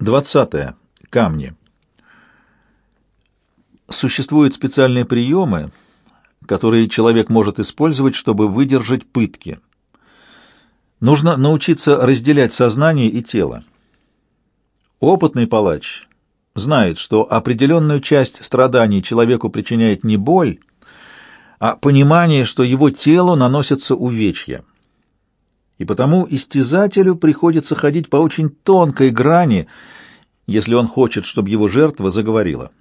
20. Камни. Существуют специальные приемы, которые человек может использовать, чтобы выдержать пытки. Нужно научиться разделять сознание и тело. Опытный палач знает, что определенную часть страданий человеку причиняет не боль, а понимание, что его телу наносятся увечья. И потому истязателю приходится ходить по очень тонкой грани, если он хочет, чтобы его жертва заговорила.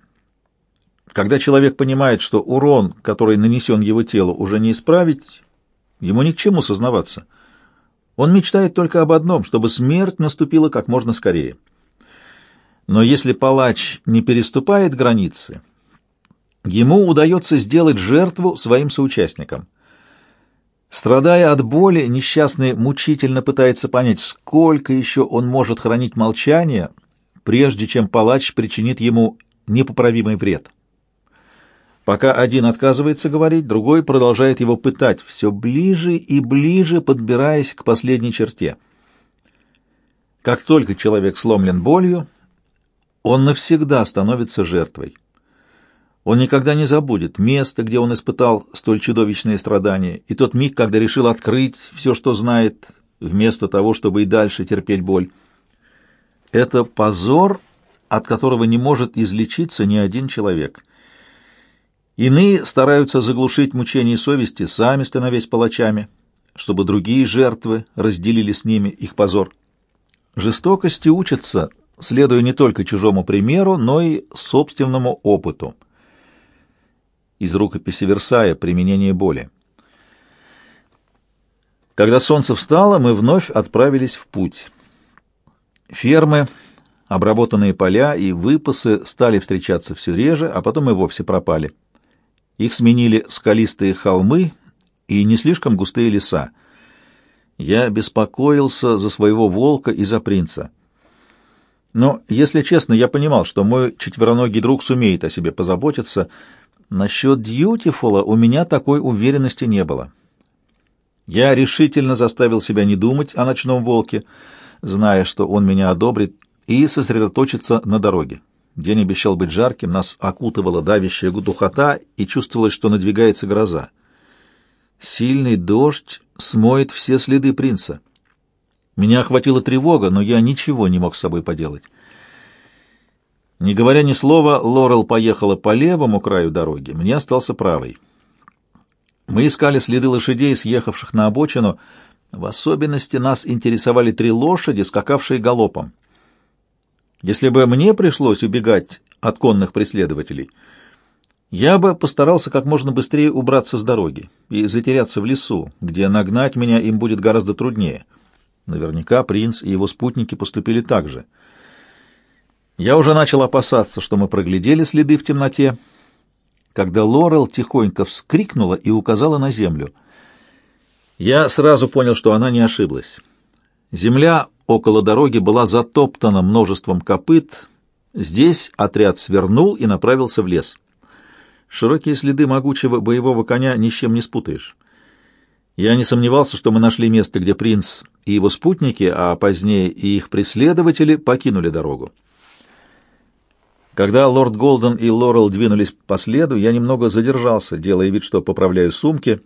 Когда человек понимает, что урон, который нанесен его телу, уже не исправить, ему ни к чему сознаваться. Он мечтает только об одном, чтобы смерть наступила как можно скорее. Но если палач не переступает границы, ему удается сделать жертву своим соучастникам. Страдая от боли, несчастный мучительно пытается понять, сколько еще он может хранить молчание, прежде чем палач причинит ему непоправимый вред. Пока один отказывается говорить, другой продолжает его пытать, все ближе и ближе подбираясь к последней черте. Как только человек сломлен болью, он навсегда становится жертвой. Он никогда не забудет место, где он испытал столь чудовищные страдания, и тот миг, когда решил открыть все, что знает, вместо того, чтобы и дальше терпеть боль. Это позор, от которого не может излечиться ни один человек. Иные стараются заглушить мучение совести, сами становясь палачами, чтобы другие жертвы разделили с ними их позор. Жестокости учатся, следуя не только чужому примеру, но и собственному опыту. Из рукописи Версая «Применение боли». Когда солнце встало, мы вновь отправились в путь. Фермы, обработанные поля и выпасы стали встречаться все реже, а потом и вовсе пропали. Их сменили скалистые холмы и не слишком густые леса. Я беспокоился за своего волка и за принца. Но, если честно, я понимал, что мой четвероногий друг сумеет о себе позаботиться. Насчет Дьютифула у меня такой уверенности не было. Я решительно заставил себя не думать о ночном волке, зная, что он меня одобрит, и сосредоточиться на дороге. День обещал быть жарким, нас окутывала давящая духота, и чувствовалось, что надвигается гроза. Сильный дождь смоет все следы принца. Меня охватила тревога, но я ничего не мог с собой поделать. Не говоря ни слова, Лорел поехала по левому краю дороги, мне остался правый. Мы искали следы лошадей, съехавших на обочину. В особенности нас интересовали три лошади, скакавшие галопом. Если бы мне пришлось убегать от конных преследователей, я бы постарался как можно быстрее убраться с дороги и затеряться в лесу, где нагнать меня им будет гораздо труднее. Наверняка принц и его спутники поступили так же. Я уже начал опасаться, что мы проглядели следы в темноте, когда Лорел тихонько вскрикнула и указала на землю. Я сразу понял, что она не ошиблась. Земля около дороги была затоптана множеством копыт. Здесь отряд свернул и направился в лес. Широкие следы могучего боевого коня ни с чем не спутаешь. Я не сомневался, что мы нашли место, где принц и его спутники, а позднее и их преследователи покинули дорогу. Когда лорд Голден и Лорел двинулись по следу, я немного задержался, делая вид, что поправляю сумки,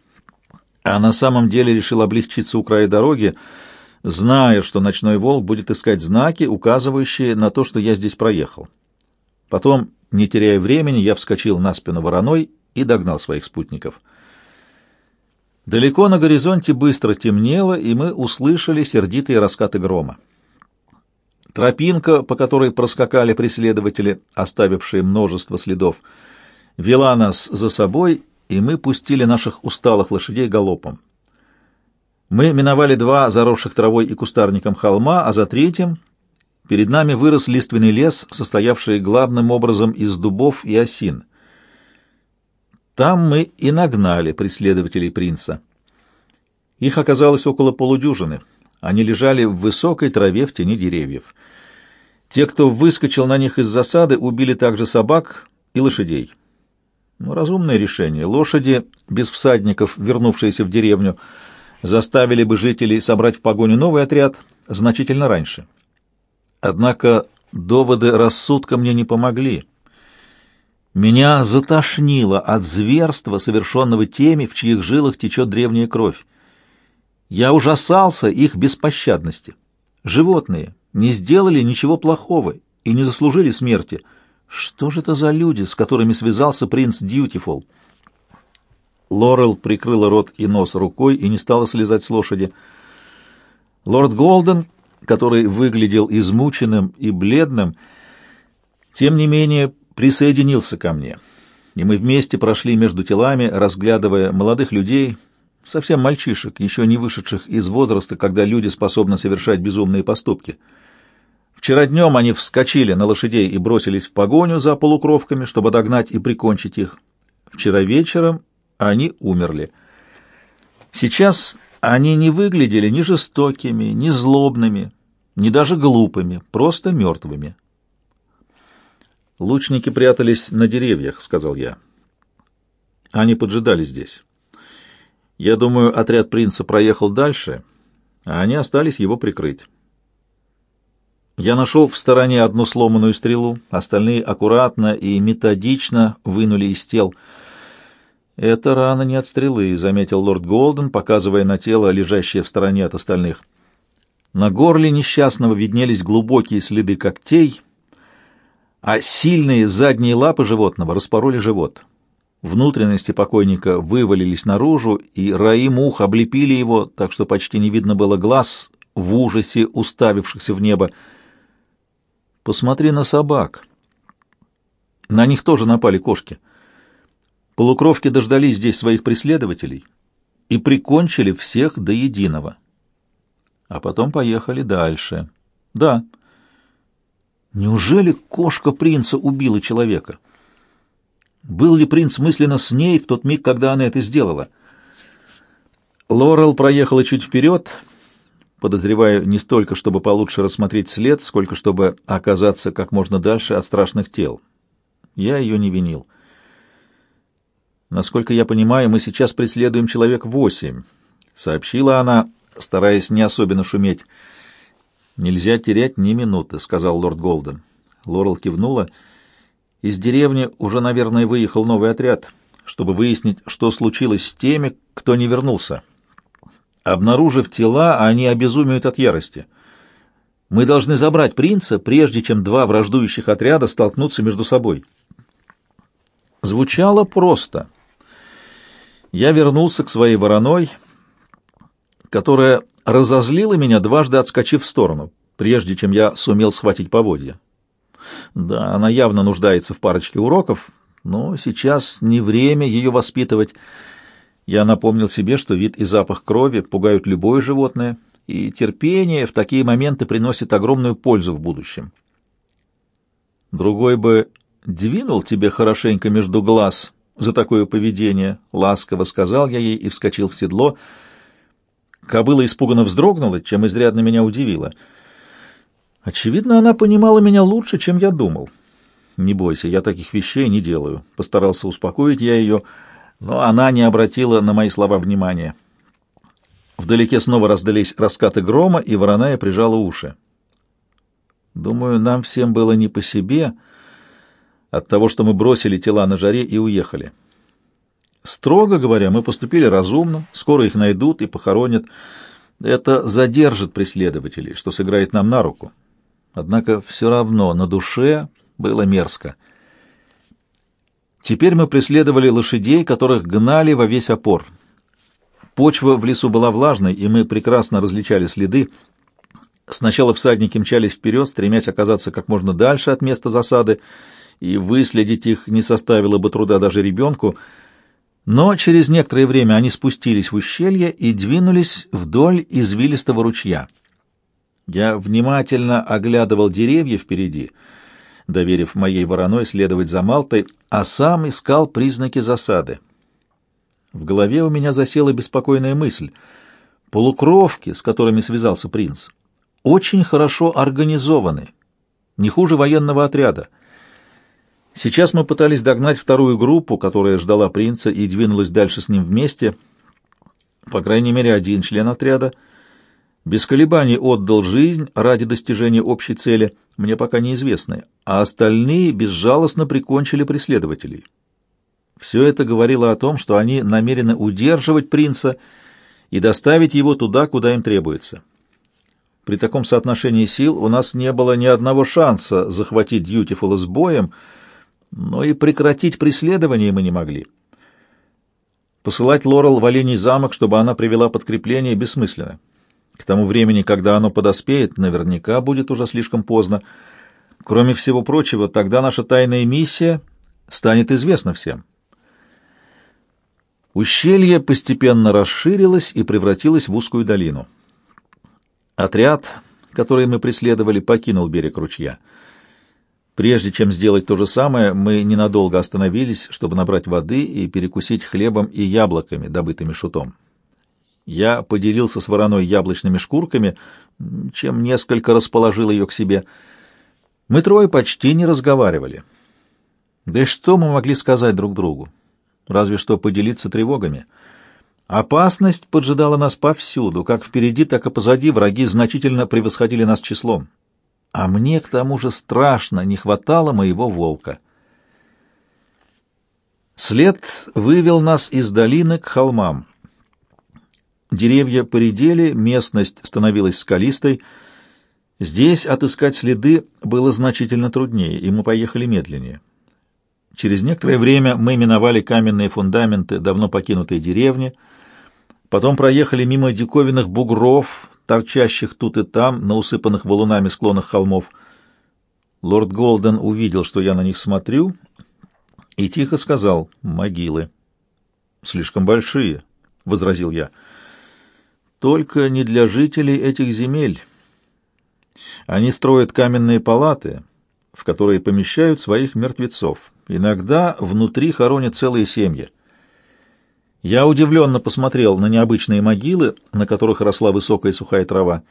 а на самом деле решил облегчиться у края дороги, зная, что ночной волк будет искать знаки, указывающие на то, что я здесь проехал. Потом, не теряя времени, я вскочил на спину вороной и догнал своих спутников. Далеко на горизонте быстро темнело, и мы услышали сердитые раскаты грома. Тропинка, по которой проскакали преследователи, оставившие множество следов, вела нас за собой, и мы пустили наших усталых лошадей галопом. Мы миновали два заросших травой и кустарником холма, а за третьим перед нами вырос лиственный лес, состоявший главным образом из дубов и осин. Там мы и нагнали преследователей принца. Их оказалось около полудюжины. Они лежали в высокой траве в тени деревьев. Те, кто выскочил на них из засады, убили также собак и лошадей. Ну, разумное решение. Лошади, без всадников, вернувшиеся в деревню, — заставили бы жителей собрать в погоню новый отряд значительно раньше. Однако Доводы рассудка мне не помогли. Меня затошнило от зверства, совершенного теми, в чьих жилах течет древняя кровь. Я ужасался их беспощадности. Животные не сделали ничего плохого и не заслужили смерти. Что же это за люди, с которыми связался принц Дьютифул? Лорел прикрыла рот и нос рукой и не стала слезать с лошади. Лорд Голден, который выглядел измученным и бледным, тем не менее присоединился ко мне, и мы вместе прошли между телами, разглядывая молодых людей, совсем мальчишек, еще не вышедших из возраста, когда люди способны совершать безумные поступки. Вчера днем они вскочили на лошадей и бросились в погоню за полукровками, чтобы догнать и прикончить их. Вчера вечером они умерли. Сейчас они не выглядели ни жестокими, ни злобными, ни даже глупыми, просто мертвыми. «Лучники прятались на деревьях», — сказал я. «Они поджидали здесь. Я думаю, отряд принца проехал дальше, а они остались его прикрыть. Я нашел в стороне одну сломанную стрелу, остальные аккуратно и методично вынули из тел. «Это рана не от стрелы», — заметил лорд Голден, показывая на тело, лежащее в стороне от остальных. На горле несчастного виднелись глубокие следы когтей — а сильные задние лапы животного распороли живот. Внутренности покойника вывалились наружу, и раи мух облепили его, так что почти не видно было глаз в ужасе, уставившихся в небо. «Посмотри на собак. На них тоже напали кошки. Полукровки дождались здесь своих преследователей и прикончили всех до единого. А потом поехали дальше. Да». Неужели кошка принца убила человека? Был ли принц мысленно с ней в тот миг, когда она это сделала? Лорел проехала чуть вперед, подозревая не столько, чтобы получше рассмотреть след, сколько чтобы оказаться как можно дальше от страшных тел. Я ее не винил. Насколько я понимаю, мы сейчас преследуем человек восемь, сообщила она, стараясь не особенно шуметь. «Нельзя терять ни минуты», — сказал лорд Голден. Лорел кивнула. «Из деревни уже, наверное, выехал новый отряд, чтобы выяснить, что случилось с теми, кто не вернулся. Обнаружив тела, они обезумеют от ярости. Мы должны забрать принца, прежде чем два враждующих отряда столкнутся между собой». Звучало просто. Я вернулся к своей вороной, которая разозлила меня, дважды отскочив в сторону, прежде чем я сумел схватить поводья. Да, она явно нуждается в парочке уроков, но сейчас не время ее воспитывать. Я напомнил себе, что вид и запах крови пугают любое животное, и терпение в такие моменты приносит огромную пользу в будущем. Другой бы двинул тебе хорошенько между глаз за такое поведение, ласково сказал я ей и вскочил в седло — Кобыла испуганно вздрогнула, чем изрядно меня удивила. Очевидно, она понимала меня лучше, чем я думал. «Не бойся, я таких вещей не делаю», — постарался успокоить я ее, но она не обратила на мои слова внимания. Вдалеке снова раздались раскаты грома, и вороная прижала уши. Думаю, нам всем было не по себе от того, что мы бросили тела на жаре и уехали. Строго говоря, мы поступили разумно, скоро их найдут и похоронят. Это задержит преследователей, что сыграет нам на руку. Однако все равно на душе было мерзко. Теперь мы преследовали лошадей, которых гнали во весь опор. Почва в лесу была влажной, и мы прекрасно различали следы. Сначала всадники мчались вперед, стремясь оказаться как можно дальше от места засады, и выследить их не составило бы труда даже ребенку — но через некоторое время они спустились в ущелье и двинулись вдоль извилистого ручья. Я внимательно оглядывал деревья впереди, доверив моей вороной следовать за Малтой, а сам искал признаки засады. В голове у меня засела беспокойная мысль. Полукровки, с которыми связался принц, очень хорошо организованы, не хуже военного отряда — Сейчас мы пытались догнать вторую группу, которая ждала принца и двинулась дальше с ним вместе. По крайней мере, один член отряда без колебаний отдал жизнь ради достижения общей цели. мне пока неизвестны, а остальные безжалостно прикончили преследователей. Все это говорило о том, что они намерены удерживать принца и доставить его туда, куда им требуется. При таком соотношении сил у нас не было ни одного шанса захватить Дьютифула с боем, но и прекратить преследование мы не могли. Посылать Лорел в Оленей замок, чтобы она привела подкрепление, бессмысленно. К тому времени, когда оно подоспеет, наверняка будет уже слишком поздно. Кроме всего прочего, тогда наша тайная миссия станет известна всем. Ущелье постепенно расширилось и превратилось в узкую долину. Отряд, который мы преследовали, покинул берег ручья. Прежде чем сделать то же самое, мы ненадолго остановились, чтобы набрать воды и перекусить хлебом и яблоками, добытыми шутом. Я поделился с вороной яблочными шкурками, чем несколько расположил ее к себе. Мы трое почти не разговаривали. Да и что мы могли сказать друг другу? Разве что поделиться тревогами — Опасность поджидала нас повсюду, как впереди, так и позади враги значительно превосходили нас числом. А мне, к тому же, страшно не хватало моего волка. След вывел нас из долины к холмам. Деревья поредели, местность становилась скалистой. Здесь отыскать следы было значительно труднее, и мы поехали медленнее. Через некоторое время мы миновали каменные фундаменты давно покинутой деревни — Потом проехали мимо диковинных бугров, торчащих тут и там, на усыпанных валунами склонах холмов. Лорд Голден увидел, что я на них смотрю, и тихо сказал «могилы». «Слишком большие», — возразил я. «Только не для жителей этих земель. Они строят каменные палаты, в которые помещают своих мертвецов. Иногда внутри хоронят целые семьи». Я удивленно посмотрел на необычные могилы, на которых росла высокая сухая трава.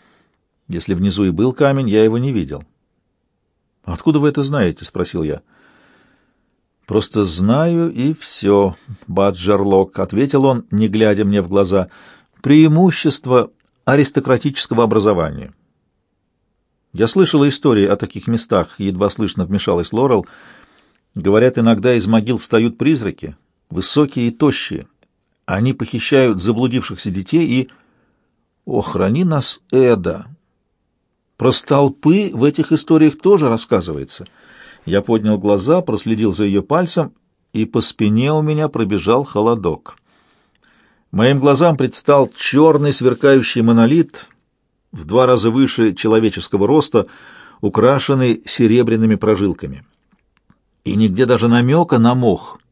Если внизу и был камень, я его не видел. «Откуда вы это знаете?» — спросил я. «Просто знаю, и все, Баджерлок», — ответил он, не глядя мне в глаза. «Преимущество аристократического образования». Я слышала истории о таких местах, едва слышно вмешалась Лорел. Говорят, иногда из могил встают призраки, высокие и тощие. Они похищают заблудившихся детей и... О, храни нас, Эда! Про столпы в этих историях тоже рассказывается. Я поднял глаза, проследил за ее пальцем, и по спине у меня пробежал холодок. Моим глазам предстал черный сверкающий монолит, в два раза выше человеческого роста, украшенный серебряными прожилками. И нигде даже намека на мох —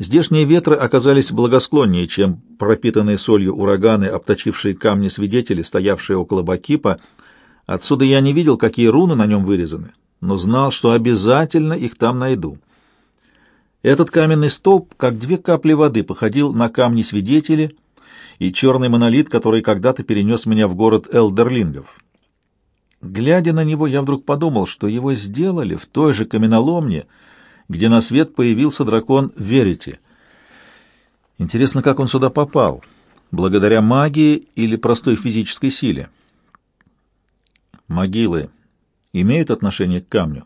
Здешние ветры оказались благосклоннее, чем пропитанные солью ураганы, обточившие камни свидетели, стоявшие около Бакипа. Отсюда я не видел, какие руны на нем вырезаны, но знал, что обязательно их там найду. Этот каменный столб, как две капли воды, походил на камни свидетели и черный монолит, который когда-то перенес меня в город Элдерлингов. Глядя на него, я вдруг подумал, что его сделали в той же каменоломне, где на свет появился дракон Верити. Интересно, как он сюда попал? Благодаря магии или простой физической силе? Могилы имеют отношение к камню?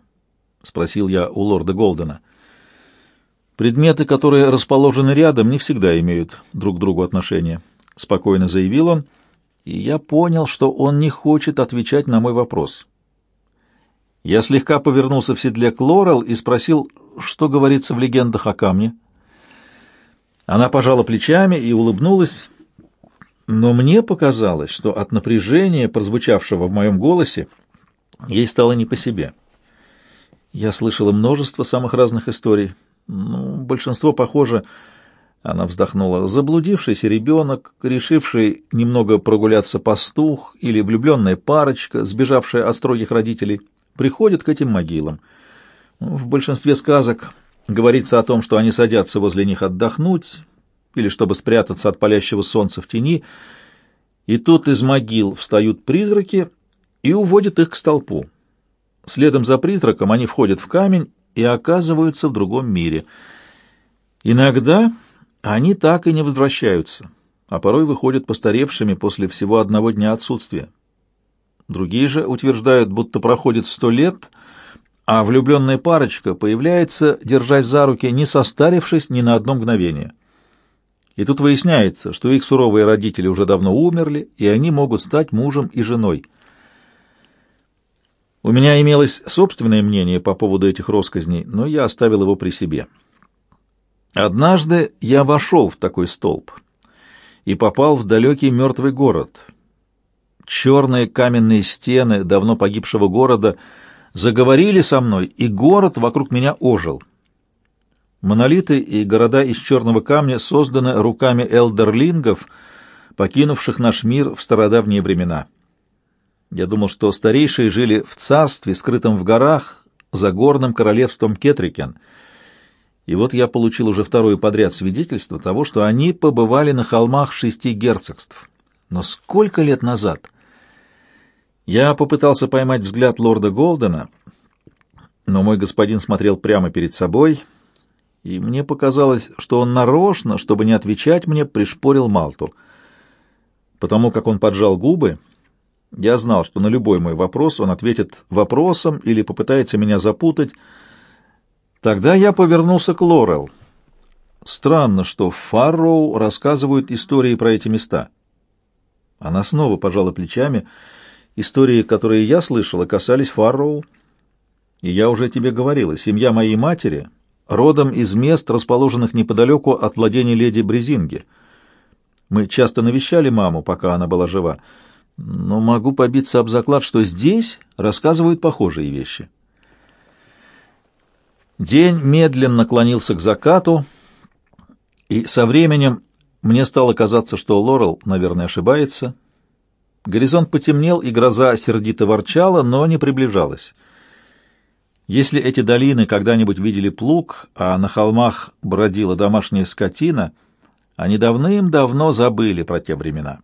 Спросил я у лорда Голдена. Предметы, которые расположены рядом, не всегда имеют друг к другу отношения, спокойно заявил он, и я понял, что он не хочет отвечать на мой вопрос. Я слегка повернулся в седле к Лорел и спросил, что говорится в легендах о камне. Она пожала плечами и улыбнулась, но мне показалось, что от напряжения, прозвучавшего в моем голосе, ей стало не по себе. Я слышала множество самых разных историй. Ну, большинство, похоже, она вздохнула, заблудившийся ребенок, решивший немного прогуляться пастух или влюбленная парочка, сбежавшая от строгих родителей — приходят к этим могилам. В большинстве сказок говорится о том, что они садятся возле них отдохнуть или чтобы спрятаться от палящего солнца в тени, и тут из могил встают призраки и уводят их к столпу. Следом за призраком они входят в камень и оказываются в другом мире. Иногда они так и не возвращаются, а порой выходят постаревшими после всего одного дня отсутствия. Другие же утверждают, будто проходит сто лет, а влюбленная парочка появляется, держась за руки, не состарившись ни на одно мгновение. И тут выясняется, что их суровые родители уже давно умерли, и они могут стать мужем и женой. У меня имелось собственное мнение по поводу этих росказней, но я оставил его при себе. Однажды я вошел в такой столб и попал в далекий мертвый город. Черные каменные стены давно погибшего города заговорили со мной, и город вокруг меня ожил. Монолиты и города из черного камня созданы руками элдерлингов, покинувших наш мир в стародавние времена. Я думал, что старейшие жили в царстве, скрытом в горах, за горным королевством Кетрикен. И вот я получил уже второе подряд свидетельство того, что они побывали на холмах шести герцогств. Но сколько лет назад? Я попытался поймать взгляд лорда Голдена, но мой господин смотрел прямо перед собой, и мне показалось, что он нарочно, чтобы не отвечать мне, пришпорил Малту. Потому как он поджал губы, я знал, что на любой мой вопрос он ответит вопросом или попытается меня запутать. Тогда я повернулся к Лорел. Странно, что Фарроу рассказывают истории про эти места. Она снова пожала плечами. Истории, которые я слышала, касались Фарроу. И я уже тебе говорила, семья моей матери родом из мест, расположенных неподалеку от владений леди Брезинги. Мы часто навещали маму, пока она была жива но могу побиться об заклад, что здесь рассказывают похожие вещи. День медленно клонился к закату, и со временем мне стало казаться, что Лорел, наверное, ошибается. Горизонт потемнел, и гроза сердито ворчала, но не приближалась. Если эти долины когда-нибудь видели плуг, а на холмах бродила домашняя скотина, они давным-давно забыли про те времена.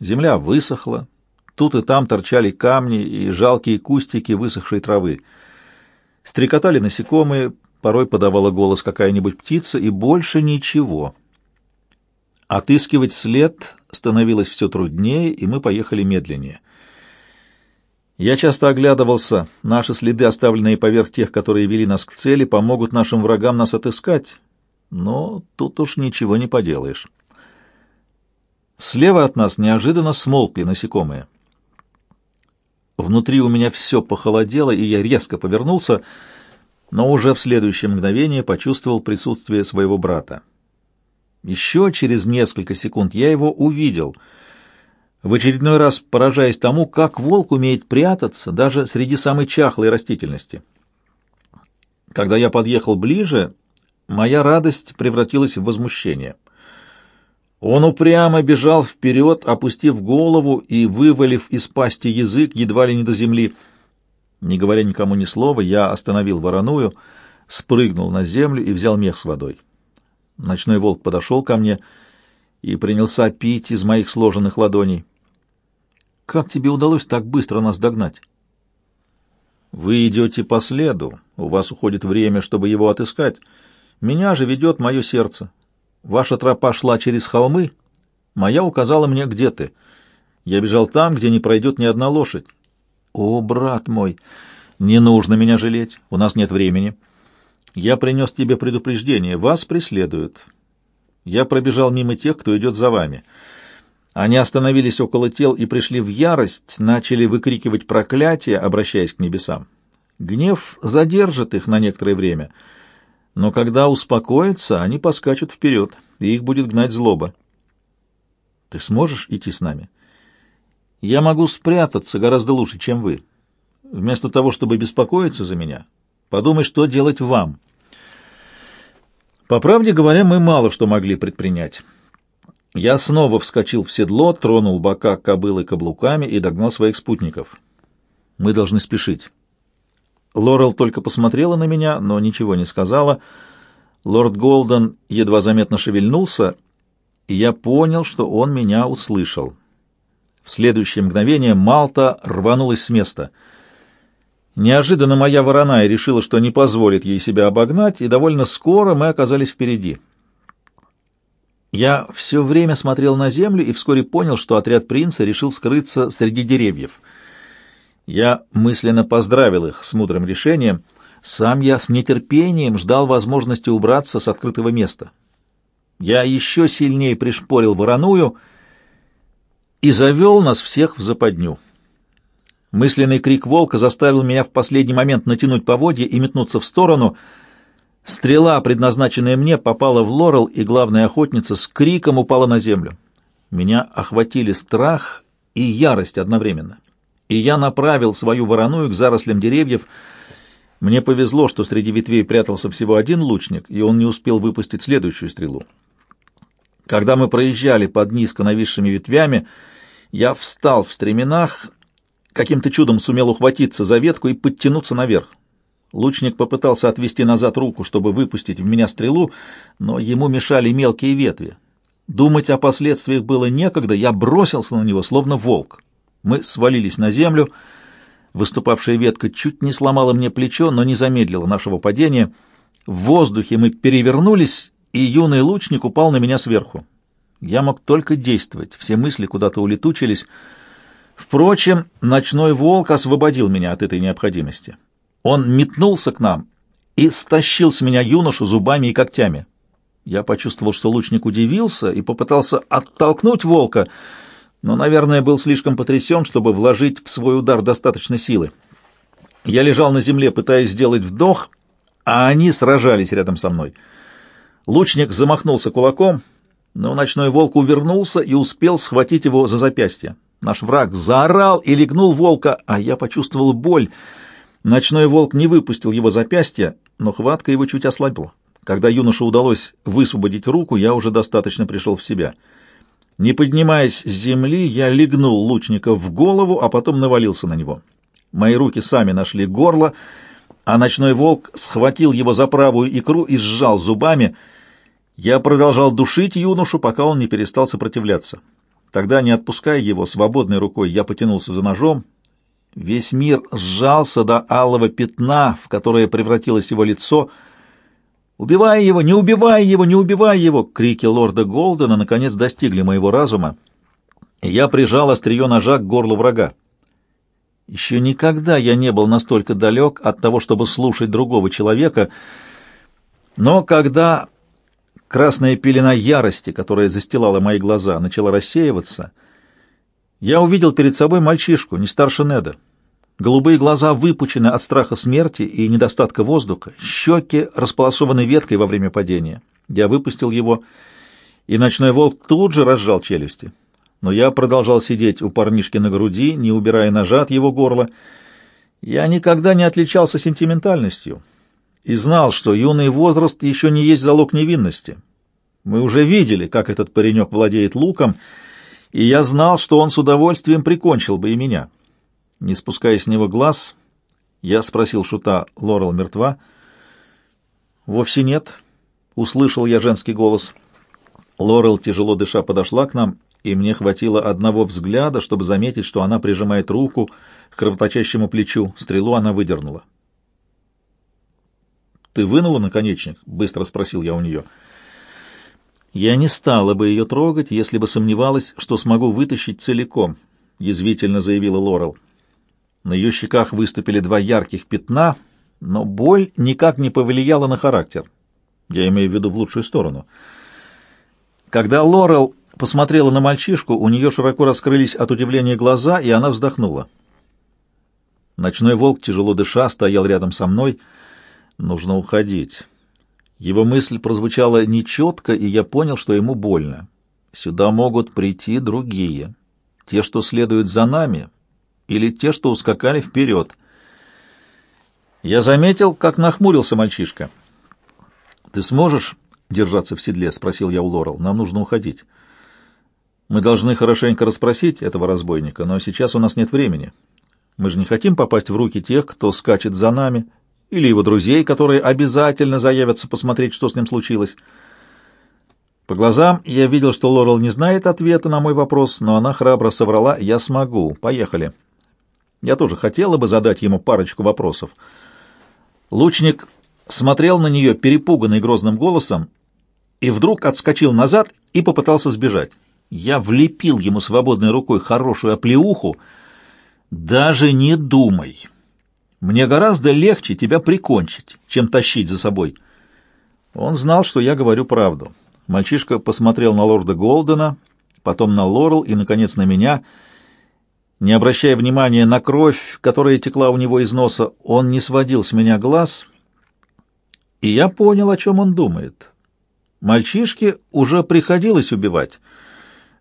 Земля высохла, тут и там торчали камни и жалкие кустики высохшей травы. Стрекотали насекомые, порой подавала голос какая-нибудь птица, и больше ничего. Отыскивать след становилось все труднее, и мы поехали медленнее. Я часто оглядывался. Наши следы, оставленные поверх тех, которые вели нас к цели, помогут нашим врагам нас отыскать. Но тут уж ничего не поделаешь. Слева от нас неожиданно смолкли насекомые. Внутри у меня все похолодело, и я резко повернулся, но уже в следующее мгновение почувствовал присутствие своего брата. Еще через несколько секунд я его увидел, в очередной раз поражаясь тому, как волк умеет прятаться даже среди самой чахлой растительности. Когда я подъехал ближе, моя радость превратилась в возмущение — он упрямо бежал вперед, опустив голову и вывалив из пасти язык едва ли не до земли. Не говоря никому ни слова, я остановил вороную, спрыгнул на землю и взял мех с водой. Ночной волк подошел ко мне и принялся пить из моих сложенных ладоней. «Как тебе удалось так быстро нас догнать?» «Вы идете по следу, у вас уходит время, чтобы его отыскать. Меня же ведет мое сердце. Ваша тропа шла через холмы, моя указала мне, где ты. Я бежал там, где не пройдет ни одна лошадь. О, брат мой, не нужно меня жалеть, у нас нет времени. Я принес тебе предупреждение, вас преследуют. Я пробежал мимо тех, кто идет за вами. Они остановились около тел и пришли в ярость, начали выкрикивать проклятия, обращаясь к небесам. Гнев задержит их на некоторое время — но когда успокоятся, они поскачут вперед, и их будет гнать злоба. Ты сможешь идти с нами? Я могу спрятаться гораздо лучше, чем вы. Вместо того, чтобы беспокоиться за меня, подумай, что делать вам. По правде говоря, мы мало что могли предпринять. Я снова вскочил в седло, тронул бока кобылы каблуками и догнал своих спутников. Мы должны спешить. Лорел только посмотрела на меня, но ничего не сказала. Лорд Голден едва заметно шевельнулся, и я понял, что он меня услышал. В следующее мгновение Малта рванулась с места. Неожиданно моя вороная решила, что не позволит ей себя обогнать, и довольно скоро мы оказались впереди. Я все время смотрел на землю и вскоре понял, что отряд принца решил скрыться среди деревьев — Я мысленно поздравил их с мудрым решением. Сам я с нетерпением ждал возможности убраться с открытого места. Я еще сильнее пришпорил вороную и завел нас всех в западню. Мысленный крик волка заставил меня в последний момент натянуть поводья и метнуться в сторону. Стрела, предназначенная мне, попала в Лорел, и главная охотница с криком упала на землю. Меня охватили страх и ярость одновременно. И я направил свою вороную к зарослям деревьев. Мне повезло, что среди ветвей прятался всего один лучник, и он не успел выпустить следующую стрелу. Когда мы проезжали под низко нависшими ветвями, я встал в стременах каким-то чудом сумел ухватиться за ветку и подтянуться наверх. Лучник попытался отвести назад руку, чтобы выпустить в меня стрелу, но ему мешали мелкие ветви. Думать о последствиях было некогда, я бросился на него, словно волк. Мы свалились на землю, выступавшая ветка чуть не сломала мне плечо, но не замедлила нашего падения. В воздухе мы перевернулись, и юный лучник упал на меня сверху. Я мог только действовать, все мысли куда-то улетучились — Впрочем, ночной волк освободил меня от этой необходимости. Он метнулся к нам и стащил с меня юношу зубами и когтями. Я почувствовал, что лучник удивился и попытался оттолкнуть волка, но, наверное, был слишком потрясен, чтобы вложить в свой удар достаточно силы. Я лежал на земле, пытаясь сделать вдох, а они сражались рядом со мной. Лучник замахнулся кулаком, но ночной волк увернулся и успел схватить его за запястье. Наш враг заорал и легнул волка, а я почувствовал боль. Ночной волк не выпустил его запястья, но хватка его чуть ослабила. Когда юноше удалось высвободить руку, я уже достаточно пришел в себя. Не поднимаясь с земли, я легнул лучника в голову, а потом навалился на него. Мои руки сами нашли горло, а ночной волк схватил его за правую икру и сжал зубами. Я продолжал душить юношу, пока он не перестал сопротивляться. Тогда, не отпуская его, свободной рукой я потянулся за ножом. Весь мир сжался до алого пятна, в которое превратилось его лицо. «Убивай его! Не убивай его! Не убивай его!» Крики лорда Голдена наконец достигли моего разума. Я прижал острие ножа к горлу врага. Еще никогда я не был настолько далек от того, чтобы слушать другого человека, но когда Красная пелена ярости, которая застилала мои глаза, начала рассеиваться. Я увидел перед собой мальчишку, не старше Неда. Голубые глаза выпучены от страха смерти и недостатка воздуха, щеки располосованы веткой во время падения. Я выпустил его, и ночной волк тут же разжал челюсти. Но я продолжал сидеть у парнишки на груди, не убирая ножа от его горла. Я никогда не отличался сентиментальностью и знал, что юный возраст еще не есть залог невинности. Мы уже видели, как этот паренек владеет луком, и я знал, что он с удовольствием прикончил бы и меня. Не спуская с него глаз, я спросил Шута, Лорел мертва? «Вовсе нет», — услышал я женский голос. Лорел, тяжело дыша, подошла к нам, и мне хватило одного взгляда, чтобы заметить, что она прижимает руку к кровоточащему плечу. Стрелу она выдернула. «Ты вынула наконечник?» — быстро спросил я у нее. «Я не стала бы ее трогать, если бы сомневалась, что смогу вытащить целиком», — язвительно заявила Лорел. На ее щеках выступили два ярких пятна, но боль никак не повлияла на характер. Я имею в виду в лучшую сторону. Когда Лорел посмотрела на мальчишку, у нее широко раскрылись от удивления глаза, и она вздохнула. Ночной волк, тяжело дыша, стоял рядом со мной — Нужно уходить. Его мысль прозвучала нечетко, и я понял, что ему больно. Сюда могут прийти другие. Те, что следуют за нами, или те, что ускакали вперед. Я заметил, как нахмурился мальчишка. «Ты сможешь держаться в седле?» — спросил я у Лорел. «Нам нужно уходить. Мы должны хорошенько расспросить этого разбойника, но сейчас у нас нет времени. Мы же не хотим попасть в руки тех, кто скачет за нами или его друзей, которые обязательно заявятся посмотреть, что с ним случилось. По глазам я видел, что Лорел не знает ответа на мой вопрос, но она храбро соврала «Я смогу, поехали». Я тоже хотела бы задать ему парочку вопросов. Лучник смотрел на нее перепуганный грозным голосом и вдруг отскочил назад и попытался сбежать. Я влепил ему свободной рукой хорошую оплеуху, Даже не думай. Мне гораздо легче тебя прикончить, чем тащить за собой. Он знал, что я говорю правду. Мальчишка посмотрел на лорда Голдена, потом на Лорел и, наконец, на меня. Не обращая внимания на кровь, которая текла у него из носа, он не сводил с меня глаз, и я понял, о чем он думает. Мальчишке уже приходилось убивать,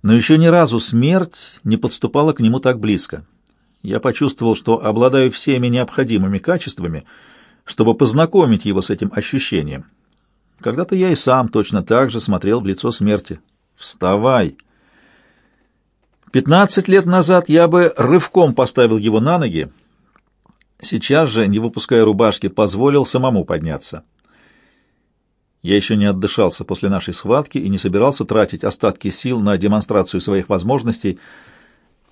но еще ни разу смерть не подступала к нему так близко. Я почувствовал, что обладаю всеми необходимыми качествами, чтобы познакомить его с этим ощущением. Когда-то я и сам точно так же смотрел в лицо смерти. «Вставай!» Пятнадцать лет назад я бы рывком поставил его на ноги, сейчас же, не выпуская рубашки, позволил самому подняться. Я еще не отдышался после нашей схватки и не собирался тратить остатки сил на демонстрацию своих возможностей.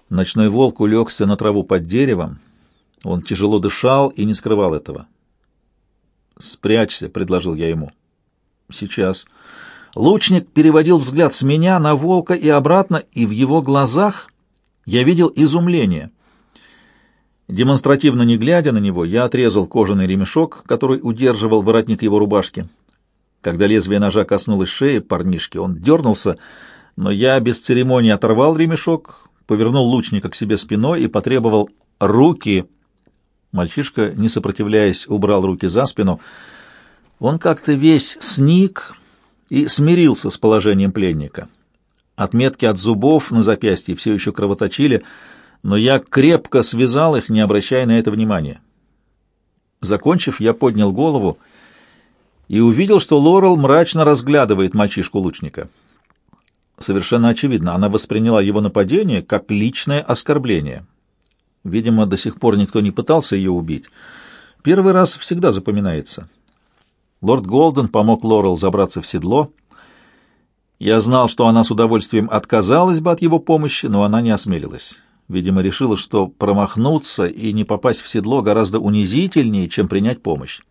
Ночной волк улегся на траву под деревом. Он тяжело дышал и не скрывал этого. «Спрячься», — предложил я ему. «Сейчас». Лучник переводил взгляд с меня на волка и обратно, и в его глазах я видел изумление. Демонстративно не глядя на него, я отрезал кожаный ремешок, который удерживал воротник его рубашки. Когда лезвие ножа коснулось шеи парнишки, он дернулся, но я без церемонии оторвал ремешок, повернул лучника к себе спиной и потребовал «руки». Мальчишка, не сопротивляясь, убрал руки за спину. Он как-то весь сник и смирился с положением пленника. Отметки от зубов на запястье все еще кровоточили, но я крепко связал их, не обращая на это внимания. Закончив, я поднял голову и увидел, что Лорел мрачно разглядывает мальчишку-лучника. Совершенно очевидно, она восприняла его нападение как личное оскорбление. Видимо, до сих пор никто не пытался ее убить. Первый раз всегда запоминается. Лорд Голден помог Лорел забраться в седло. Я знал, что она с удовольствием отказалась бы от его помощи, но она не осмелилась. Видимо, решила, что промахнуться и не попасть в седло гораздо унизительнее, чем принять помощь.